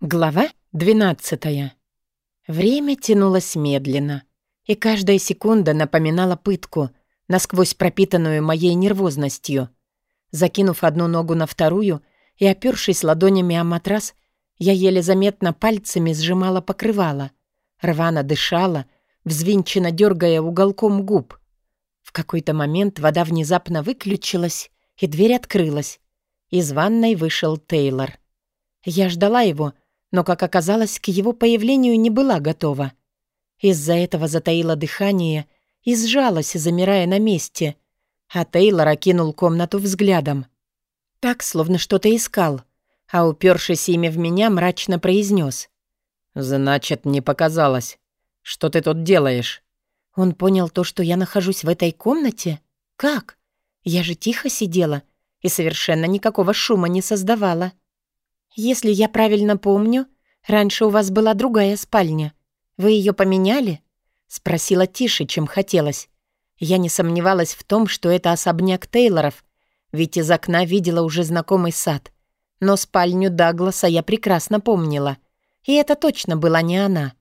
Глава 12. Время тянулось медленно, и каждая секунда напоминала пытку, насквозь пропитанную моей нервозностью. Закинув одну ногу на вторую и опёршись ладонями о матрас, я еле заметно пальцами сжимала покрывало, рвано дышала, взвинченно дергая уголком губ. В какой-то момент вода внезапно выключилась, и дверь открылась. Из ванной вышел Тейлор. Я ждала его, но, как оказалось, к его появлению не была готова. Из-за этого затаила дыхание и сжалась, замирая на месте, а Тейлор окинул комнату взглядом. Так, словно что-то искал, а упершись ими в меня, мрачно произнес: «Значит, не показалось. Что ты тут делаешь?» Он понял то, что я нахожусь в этой комнате? Как? Я же тихо сидела и совершенно никакого шума не создавала. «Если я правильно помню, раньше у вас была другая спальня. Вы ее поменяли?» Спросила тише, чем хотелось. Я не сомневалась в том, что это особняк Тейлоров, ведь из окна видела уже знакомый сад. Но спальню Дагласа я прекрасно помнила. И это точно была не она.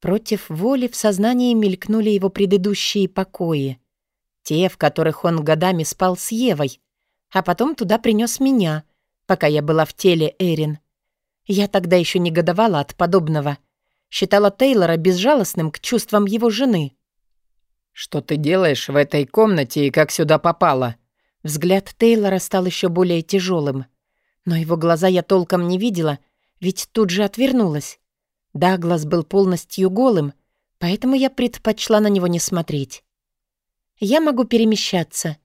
Против воли в сознании мелькнули его предыдущие покои. Те, в которых он годами спал с Евой. А потом туда принес меня — пока я была в теле Эрин. Я тогда еще негодовала от подобного. Считала Тейлора безжалостным к чувствам его жены. «Что ты делаешь в этой комнате и как сюда попала?» Взгляд Тейлора стал еще более тяжелым. Но его глаза я толком не видела, ведь тут же отвернулась. Даглас был полностью голым, поэтому я предпочла на него не смотреть. «Я могу перемещаться.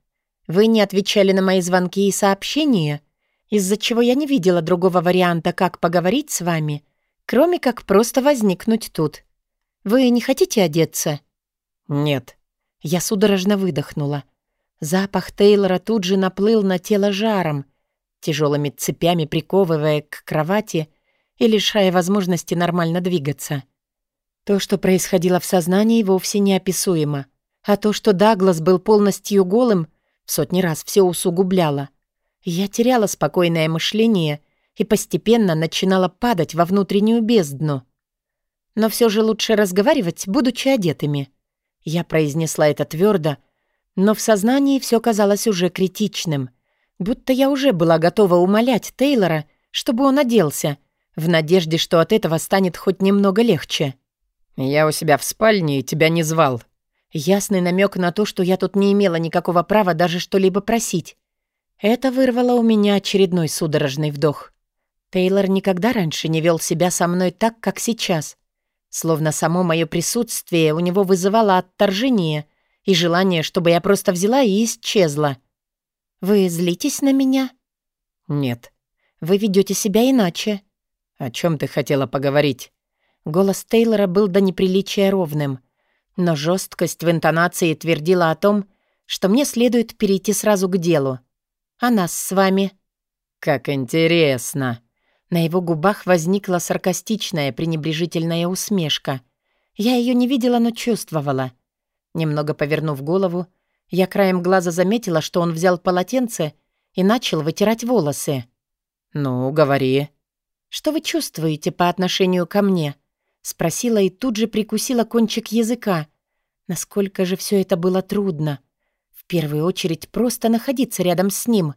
Вы не отвечали на мои звонки и сообщения, из-за чего я не видела другого варианта, как поговорить с вами, кроме как просто возникнуть тут. Вы не хотите одеться?» «Нет». Я судорожно выдохнула. Запах Тейлора тут же наплыл на тело жаром, тяжелыми цепями приковывая к кровати и лишая возможности нормально двигаться. То, что происходило в сознании, вовсе неописуемо. А то, что Даглас был полностью голым, в сотни раз все усугубляло. Я теряла спокойное мышление и постепенно начинала падать во внутреннюю бездну. Но все же лучше разговаривать, будучи одетыми. Я произнесла это твердо, но в сознании все казалось уже критичным, будто я уже была готова умолять Тейлора, чтобы он оделся, в надежде, что от этого станет хоть немного легче. «Я у себя в спальне и тебя не звал». Ясный намек на то, что я тут не имела никакого права даже что-либо просить. Это вырвало у меня очередной судорожный вдох. Тейлор никогда раньше не вел себя со мной так, как сейчас. Словно само мое присутствие у него вызывало отторжение и желание, чтобы я просто взяла и исчезла. «Вы злитесь на меня?» «Нет. Вы ведете себя иначе». «О чем ты хотела поговорить?» Голос Тейлора был до неприличия ровным, но жесткость в интонации твердила о том, что мне следует перейти сразу к делу. А нас с вами?» «Как интересно!» На его губах возникла саркастичная, пренебрежительная усмешка. Я ее не видела, но чувствовала. Немного повернув голову, я краем глаза заметила, что он взял полотенце и начал вытирать волосы. «Ну, говори». «Что вы чувствуете по отношению ко мне?» Спросила и тут же прикусила кончик языка. Насколько же все это было трудно первую очередь просто находиться рядом с ним,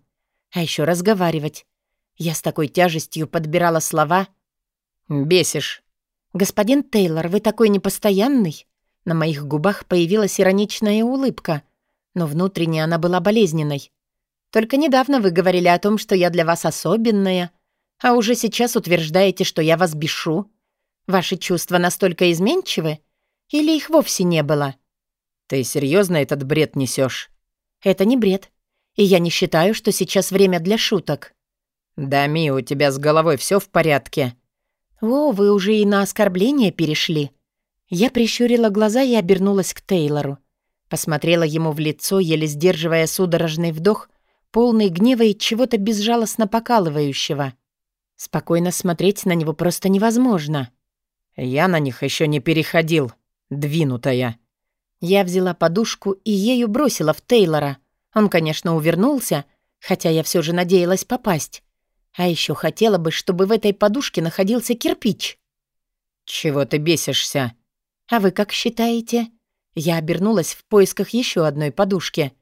а еще разговаривать. Я с такой тяжестью подбирала слова. «Бесишь». «Господин Тейлор, вы такой непостоянный?» На моих губах появилась ироничная улыбка, но внутренне она была болезненной. «Только недавно вы говорили о том, что я для вас особенная, а уже сейчас утверждаете, что я вас бешу. Ваши чувства настолько изменчивы? Или их вовсе не было?» «Ты серьезно этот бред несешь? Это не бред. И я не считаю, что сейчас время для шуток. Да, Ми, у тебя с головой все в порядке. О, вы уже и на оскорбление перешли. Я прищурила глаза и обернулась к Тейлору. Посмотрела ему в лицо, еле сдерживая судорожный вдох, полный гнева и чего-то безжалостно покалывающего. Спокойно смотреть на него просто невозможно. Я на них еще не переходил, двинутая. Я взяла подушку и ею бросила в Тейлора. Он, конечно, увернулся, хотя я все же надеялась попасть. А еще хотела бы, чтобы в этой подушке находился кирпич. «Чего ты бесишься?» «А вы как считаете?» Я обернулась в поисках еще одной подушки.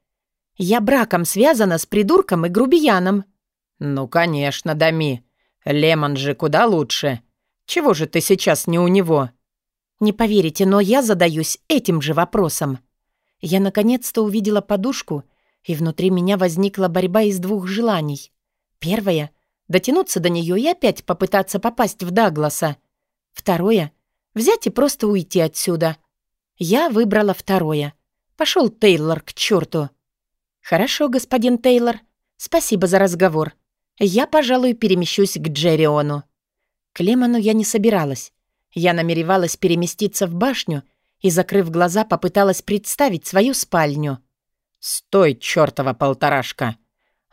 «Я браком связана с придурком и грубияном». «Ну, конечно, Дами. Лемон же куда лучше. Чего же ты сейчас не у него?» «Не поверите, но я задаюсь этим же вопросом». Я наконец-то увидела подушку, и внутри меня возникла борьба из двух желаний. Первое — дотянуться до нее и опять попытаться попасть в Дагласа. Второе — взять и просто уйти отсюда. Я выбрала второе. Пошел Тейлор к черту. «Хорошо, господин Тейлор. Спасибо за разговор. Я, пожалуй, перемещусь к Джериону». К Лемону я не собиралась. Я намеревалась переместиться в башню и, закрыв глаза, попыталась представить свою спальню. «Стой, чертова полторашка!»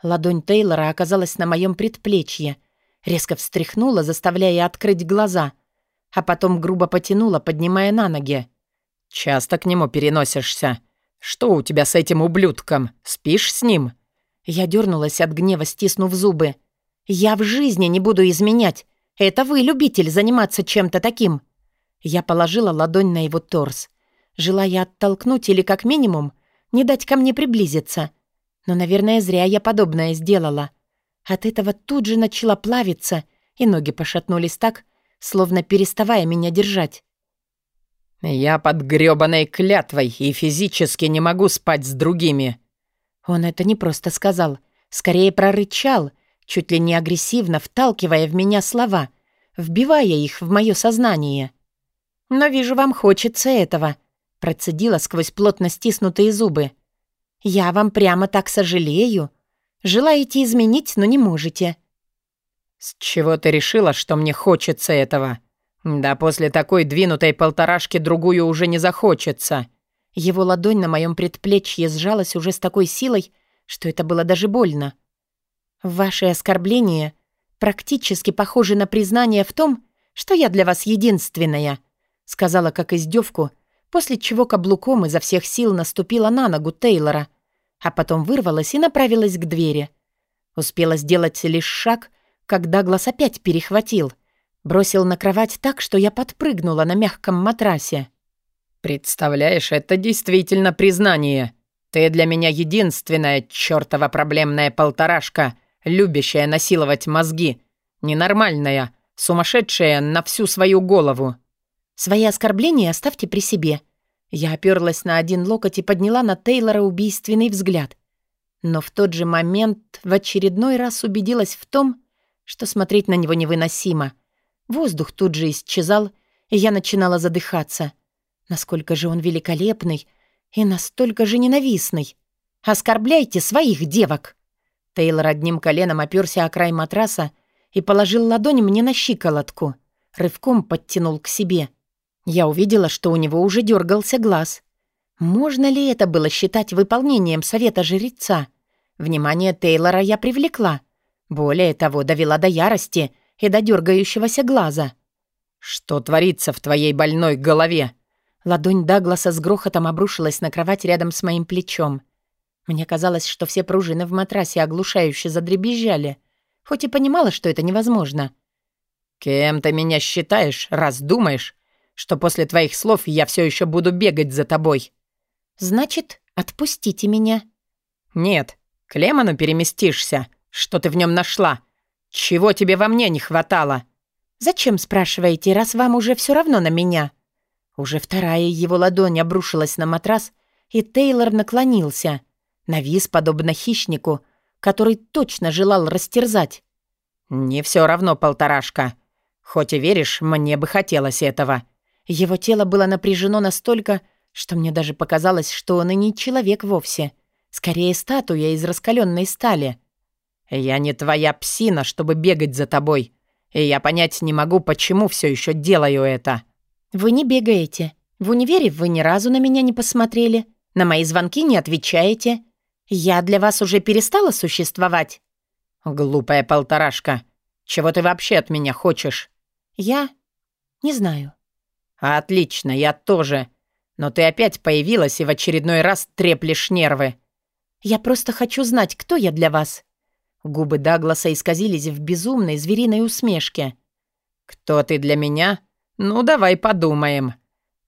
Ладонь Тейлора оказалась на моем предплечье. Резко встряхнула, заставляя открыть глаза, а потом грубо потянула, поднимая на ноги. «Часто к нему переносишься. Что у тебя с этим ублюдком? Спишь с ним?» Я дернулась от гнева, стиснув зубы. «Я в жизни не буду изменять. Это вы, любитель, заниматься чем-то таким». Я положила ладонь на его торс, желая оттолкнуть или, как минимум, не дать ко мне приблизиться. Но, наверное, зря я подобное сделала. От этого тут же начала плавиться, и ноги пошатнулись так, словно переставая меня держать. «Я под грёбаной клятвой и физически не могу спать с другими», он это не просто сказал, скорее прорычал, чуть ли не агрессивно вталкивая в меня слова, вбивая их в мое сознание. «Но вижу, вам хочется этого», — процедила сквозь плотно стиснутые зубы. «Я вам прямо так сожалею. Желаете изменить, но не можете». «С чего ты решила, что мне хочется этого? Да после такой двинутой полторашки другую уже не захочется». Его ладонь на моем предплечье сжалась уже с такой силой, что это было даже больно. «Ваши оскорбления практически похожи на признание в том, что я для вас единственная», сказала как издевку, после чего каблуком изо всех сил наступила на ногу Тейлора, а потом вырвалась и направилась к двери. Успела сделать лишь шаг, когда глаз опять перехватил. Бросил на кровать так, что я подпрыгнула на мягком матрасе. «Представляешь, это действительно признание. Ты для меня единственная чертова проблемная полторашка, любящая насиловать мозги. Ненормальная, сумасшедшая на всю свою голову». «Свои оскорбления оставьте при себе». Я оперлась на один локоть и подняла на Тейлора убийственный взгляд. Но в тот же момент в очередной раз убедилась в том, что смотреть на него невыносимо. Воздух тут же исчезал, и я начинала задыхаться — Насколько же он великолепный и настолько же ненавистный. Оскорбляйте своих девок!» Тейлор одним коленом оперся о край матраса и положил ладонь мне на щиколотку. Рывком подтянул к себе. Я увидела, что у него уже дергался глаз. Можно ли это было считать выполнением совета жреца? Внимание Тейлора я привлекла. Более того, довела до ярости и до дергающегося глаза. «Что творится в твоей больной голове?» Ладонь Дагласа с грохотом обрушилась на кровать рядом с моим плечом. Мне казалось, что все пружины в матрасе оглушающе задребезжали, хоть и понимала, что это невозможно. «Кем ты меня считаешь, раз думаешь, что после твоих слов я все еще буду бегать за тобой?» «Значит, отпустите меня». «Нет, к Лемону переместишься. Что ты в нем нашла? Чего тебе во мне не хватало?» «Зачем, спрашиваете, раз вам уже все равно на меня?» Уже вторая его ладонь обрушилась на матрас, и Тейлор наклонился. Навис, подобно хищнику, который точно желал растерзать. «Не все равно, полторашка. Хоть и веришь, мне бы хотелось этого». Его тело было напряжено настолько, что мне даже показалось, что он и не человек вовсе. Скорее, статуя из раскаленной стали. «Я не твоя псина, чтобы бегать за тобой. И я понять не могу, почему все еще делаю это». «Вы не бегаете. В универе вы ни разу на меня не посмотрели. На мои звонки не отвечаете. Я для вас уже перестала существовать?» «Глупая полторашка. Чего ты вообще от меня хочешь?» «Я... не знаю». «Отлично, я тоже. Но ты опять появилась и в очередной раз треплешь нервы». «Я просто хочу знать, кто я для вас». Губы Дагласа исказились в безумной звериной усмешке. «Кто ты для меня? Ну, давай подумаем.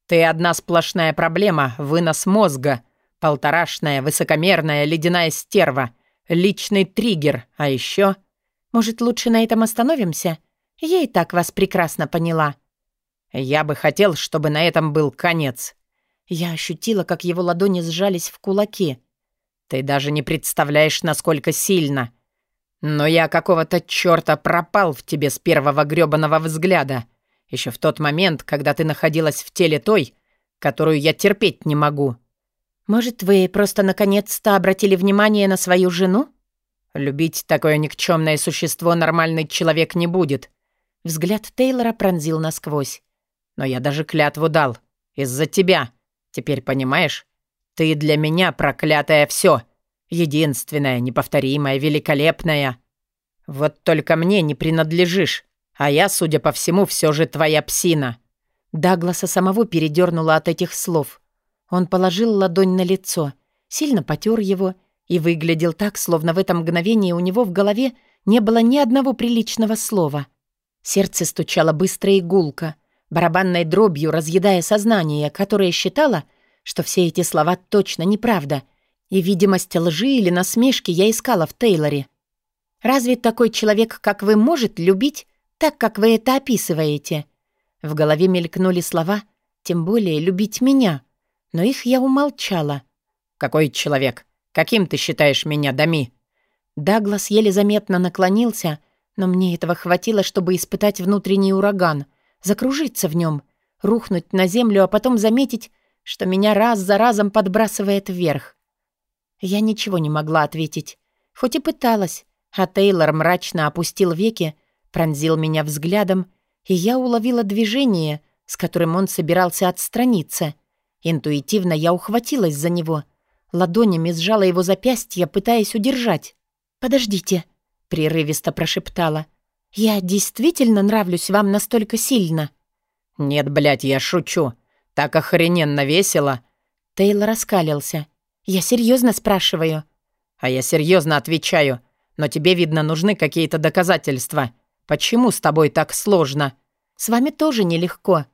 Ты одна сплошная проблема, вынос мозга, полторашная, высокомерная, ледяная стерва, личный триггер, а еще...» «Может, лучше на этом остановимся? Я и так вас прекрасно поняла». «Я бы хотел, чтобы на этом был конец». Я ощутила, как его ладони сжались в кулаки. «Ты даже не представляешь, насколько сильно. Но я какого-то чёрта пропал в тебе с первого грёбаного взгляда. Еще в тот момент, когда ты находилась в теле той, которую я терпеть не могу». «Может, вы просто наконец-то обратили внимание на свою жену?» «Любить такое никчемное существо нормальный человек не будет». Взгляд Тейлора пронзил насквозь. «Но я даже клятву дал. Из-за тебя. Теперь понимаешь? Ты для меня проклятое все. Единственное, неповторимое, великолепное. Вот только мне не принадлежишь, а я, судя по всему, все же твоя псина». Дагласа самого передернула от этих слов. Он положил ладонь на лицо, сильно потер его и выглядел так, словно в это мгновение у него в голове не было ни одного приличного слова. Сердце стучало быстро и гулко, барабанной дробью разъедая сознание, которое считало, что все эти слова точно неправда — и видимость лжи или насмешки я искала в Тейлоре. Разве такой человек, как вы, может любить так, как вы это описываете? В голове мелькнули слова, тем более любить меня, но их я умолчала. «Какой человек? Каким ты считаешь меня, Дами?» Даглас еле заметно наклонился, но мне этого хватило, чтобы испытать внутренний ураган, закружиться в нем, рухнуть на землю, а потом заметить, что меня раз за разом подбрасывает вверх. Я ничего не могла ответить, хоть и пыталась, а Тейлор мрачно опустил веки, пронзил меня взглядом, и я уловила движение, с которым он собирался отстраниться. Интуитивно я ухватилась за него, ладонями сжала его запястье, пытаясь удержать. «Подождите», — прерывисто прошептала. «Я действительно нравлюсь вам настолько сильно?» «Нет, блядь, я шучу. Так охрененно весело!» Тейлор раскалился. «Я серьезно спрашиваю». «А я серьезно отвечаю. Но тебе, видно, нужны какие-то доказательства. Почему с тобой так сложно?» «С вами тоже нелегко».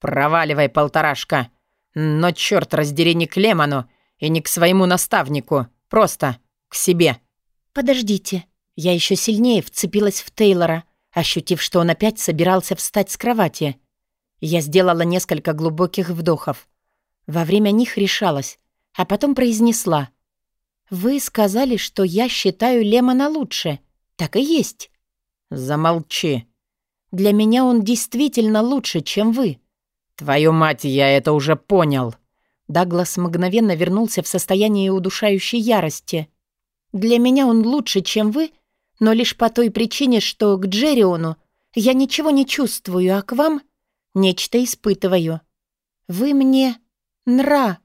«Проваливай, полторашка. Но черт раздери не к Лемону и не к своему наставнику. Просто к себе». «Подождите». Я еще сильнее вцепилась в Тейлора, ощутив, что он опять собирался встать с кровати. Я сделала несколько глубоких вдохов. Во время них решалась, а потом произнесла. «Вы сказали, что я считаю Лемона лучше. Так и есть». «Замолчи». «Для меня он действительно лучше, чем вы». «Твою мать, я это уже понял». Даглас мгновенно вернулся в состояние удушающей ярости. «Для меня он лучше, чем вы, но лишь по той причине, что к Джериону я ничего не чувствую, а к вам нечто испытываю. Вы мне нра...»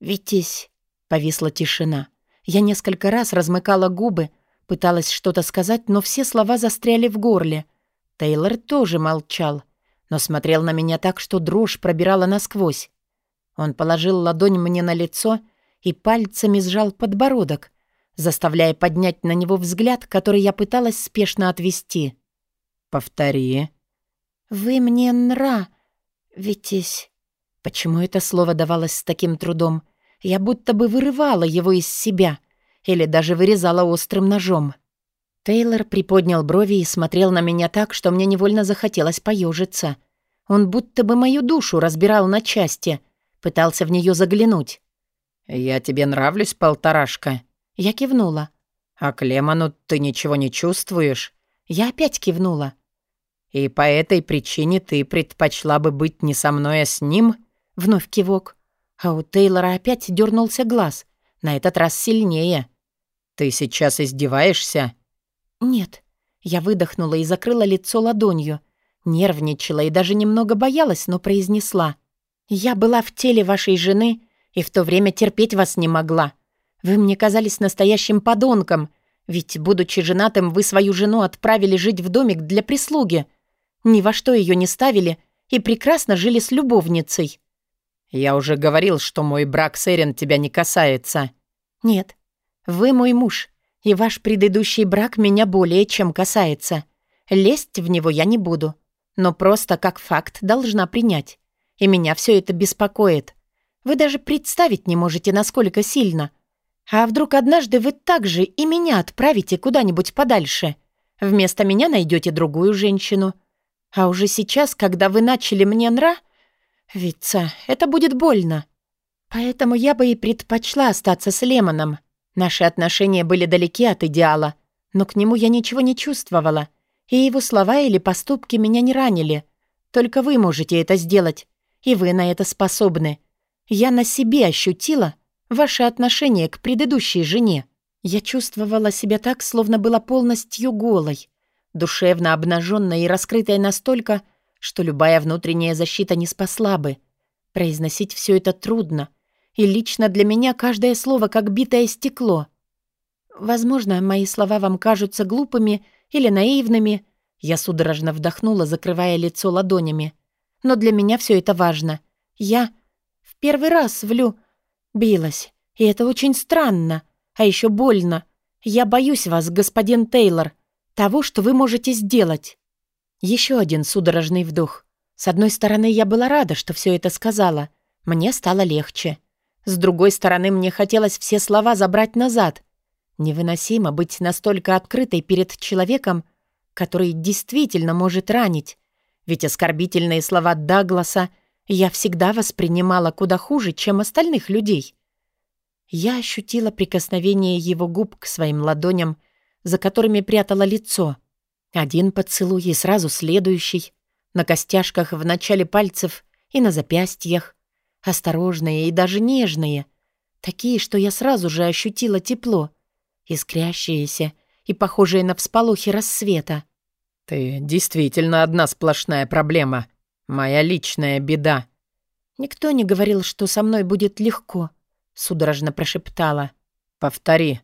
«Витязь!» — повисла тишина. Я несколько раз размыкала губы, пыталась что-то сказать, но все слова застряли в горле. Тейлор тоже молчал, но смотрел на меня так, что дрожь пробирала насквозь. Он положил ладонь мне на лицо и пальцами сжал подбородок, заставляя поднять на него взгляд, который я пыталась спешно отвести. «Повтори». «Вы мне нра, Витязь». Почему это слово давалось с таким трудом? Я будто бы вырывала его из себя или даже вырезала острым ножом. Тейлор приподнял брови и смотрел на меня так, что мне невольно захотелось поежиться. Он будто бы мою душу разбирал на части, пытался в нее заглянуть. «Я тебе нравлюсь, полторашка?» Я кивнула. «А Клеману ты ничего не чувствуешь?» Я опять кивнула. «И по этой причине ты предпочла бы быть не со мной, а с ним?» Вновь кивок. А у Тейлора опять дернулся глаз, на этот раз сильнее. «Ты сейчас издеваешься?» «Нет». Я выдохнула и закрыла лицо ладонью. Нервничала и даже немного боялась, но произнесла. «Я была в теле вашей жены и в то время терпеть вас не могла. Вы мне казались настоящим подонком, ведь, будучи женатым, вы свою жену отправили жить в домик для прислуги. Ни во что ее не ставили и прекрасно жили с любовницей. «Я уже говорил, что мой брак с Эрин тебя не касается». «Нет, вы мой муж, И ваш предыдущий брак меня более чем касается. Лезть в него я не буду, но просто как факт должна принять. И меня все это беспокоит. Вы даже представить не можете, насколько сильно. А вдруг однажды вы также и меня отправите куда-нибудь подальше? Вместо меня найдете другую женщину. А уже сейчас, когда вы начали мне нра... Вица, это будет больно. Поэтому я бы и предпочла остаться с Лемоном. Наши отношения были далеки от идеала, но к нему я ничего не чувствовала, и его слова или поступки меня не ранили. Только вы можете это сделать, и вы на это способны. Я на себе ощутила ваше отношение к предыдущей жене. Я чувствовала себя так, словно была полностью голой, душевно обнаженной и раскрытой настолько, что любая внутренняя защита не спасла бы. Произносить все это трудно — и лично для меня каждое слово как битое стекло. Возможно, мои слова вам кажутся глупыми или наивными. Я судорожно вдохнула, закрывая лицо ладонями. Но для меня все это важно. Я в первый раз влю... Билась. И это очень странно. А еще больно. Я боюсь вас, господин Тейлор. Того, что вы можете сделать. Еще один судорожный вдох. С одной стороны, я была рада, что все это сказала. Мне стало легче. С другой стороны, мне хотелось все слова забрать назад. Невыносимо быть настолько открытой перед человеком, который действительно может ранить. Ведь оскорбительные слова Дагласа я всегда воспринимала куда хуже, чем остальных людей. Я ощутила прикосновение его губ к своим ладоням, за которыми прятала лицо. Один поцелуй и сразу следующий. На костяшках в начале пальцев и на запястьях осторожные и даже нежные, такие, что я сразу же ощутила тепло, искрящиеся и похожие на всполохи рассвета. «Ты действительно одна сплошная проблема. Моя личная беда». «Никто не говорил, что со мной будет легко», — судорожно прошептала. «Повтори».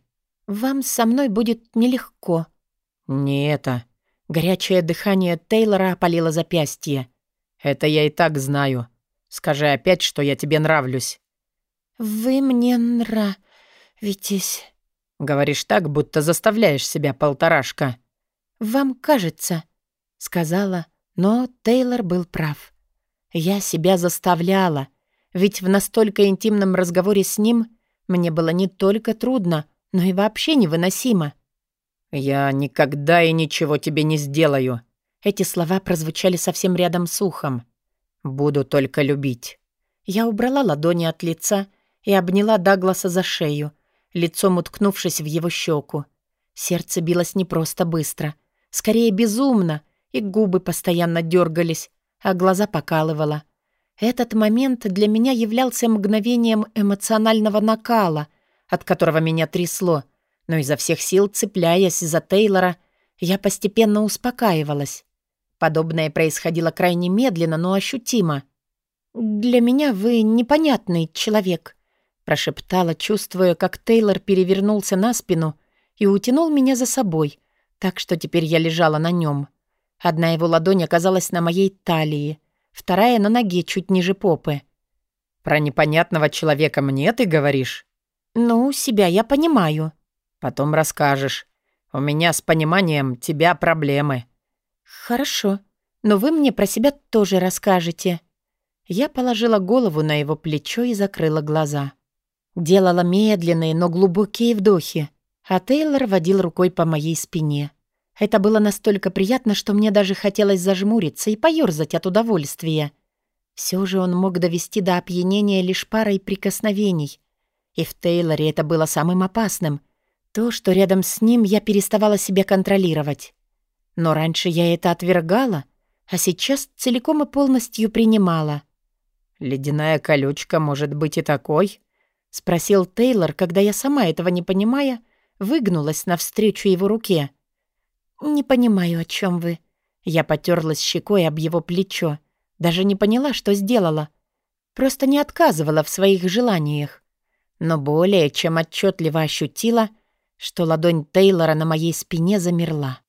«Вам со мной будет нелегко». «Не это». Горячее дыхание Тейлора опалило запястье. «Это я и так знаю. Скажи опять, что я тебе нравлюсь». «Вы мне нравитесь». Говоришь так, будто заставляешь себя, полторашка. «Вам кажется», — сказала, но Тейлор был прав. Я себя заставляла, ведь в настолько интимном разговоре с ним мне было не только трудно, но и вообще невыносимо. «Я никогда и ничего тебе не сделаю». Эти слова прозвучали совсем рядом с ухом. Буду только любить». Я убрала ладони от лица и обняла Дагласа за шею, лицом уткнувшись в его щеку. Сердце билось не просто быстро, скорее безумно, и губы постоянно дергались, а глаза покалывало. Этот момент для меня являлся мгновением эмоционального накала, от которого меня трясло, но изо всех сил, цепляясь за Тейлора, я постепенно успокаивалась. Подобное происходило крайне медленно, но ощутимо. «Для меня вы непонятный человек», — прошептала, чувствуя, как Тейлор перевернулся на спину и утянул меня за собой, так что теперь я лежала на нем. Одна его ладонь оказалась на моей талии, вторая — на ноге чуть ниже попы. «Про непонятного человека мне ты говоришь?» «Ну, себя я понимаю». «Потом расскажешь. У меня с пониманием тебя проблемы». «Хорошо, но вы мне про себя тоже расскажете». Я положила голову на его плечо и закрыла глаза. Делала медленные, но глубокие вдохи, а Тейлор водил рукой по моей спине. Это было настолько приятно, что мне даже хотелось зажмуриться и поёрзать от удовольствия. Все же он мог довести до опьянения лишь парой прикосновений. И в Тейлоре это было самым опасным. То, что рядом с ним я переставала себя контролировать. Но раньше я это отвергала, а сейчас целиком и полностью принимала. «Ледяная колючка может быть и такой?» — спросил Тейлор, когда я сама этого не понимая, выгнулась навстречу его руке. «Не понимаю, о чем вы». Я потерлась щекой об его плечо. Даже не поняла, что сделала. Просто не отказывала в своих желаниях. Но более чем отчетливо ощутила, что ладонь Тейлора на моей спине замерла.